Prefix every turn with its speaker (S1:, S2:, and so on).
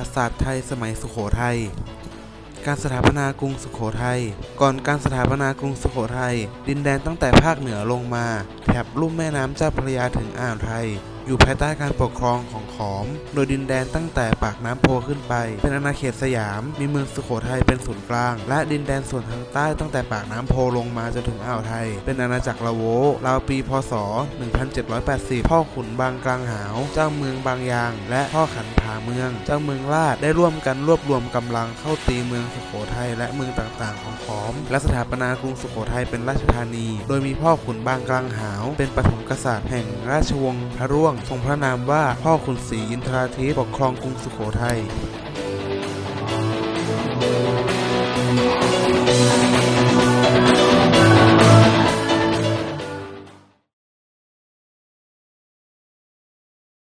S1: ัติศาสตร์ไทยสมัยสุโขทัย การสถาปนากรุงสุโขทัย ก่อนการสถาปนากรุงสุโขทัย ดินแดนตั้งแต่ภาคเหนือลงมา แถบลุ่มแม่น้ำเจ้าพระยาถึงอ่าวไทย อยู่ภายใต้การปกครองของขอม โดยดินแดนตั้งแต่ปากน้ำโพขึ้นไป เป็นอาณาเขตสยาม มีเมืองสุโขทัยเป็นศูนย์กลาง และดินแดนส่วนทางใต้ตั้งแต่ปากน้ำโพลงมาจนถึงอ่าวไทย เป็นอาณาจักรละโวราวปีพศ 1780 พ่อขุนบางกลางหาว เจ้าเมืองบางยาง และพ่อขันผาเมือง เจ้าเมืองลาดได้ร่วมกันรวบรวมกำลังเข้าตีเมืองสุโขทัยและเมืองต่างๆ ของขอม และสถาปนากรุงสุโขทัยเป็นราชธานี โดยมีพ่อขุนบางกลางหาว เป็นปฐมกษัตริย์แห่งราชวงศ์พระร่วงวงทรงพระนามว่าพ่อขุนศรีอินทราทิตย์ปกครองกรุงสุโขทัย